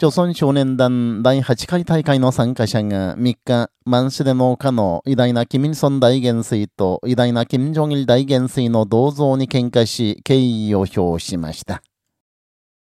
朝鮮少年団第8回大会の参加者が3日、満州で農家の偉大なキミルソン大元帥と偉大なキム・ジョギル大元帥の銅像に喧嘩し、敬意を表しました。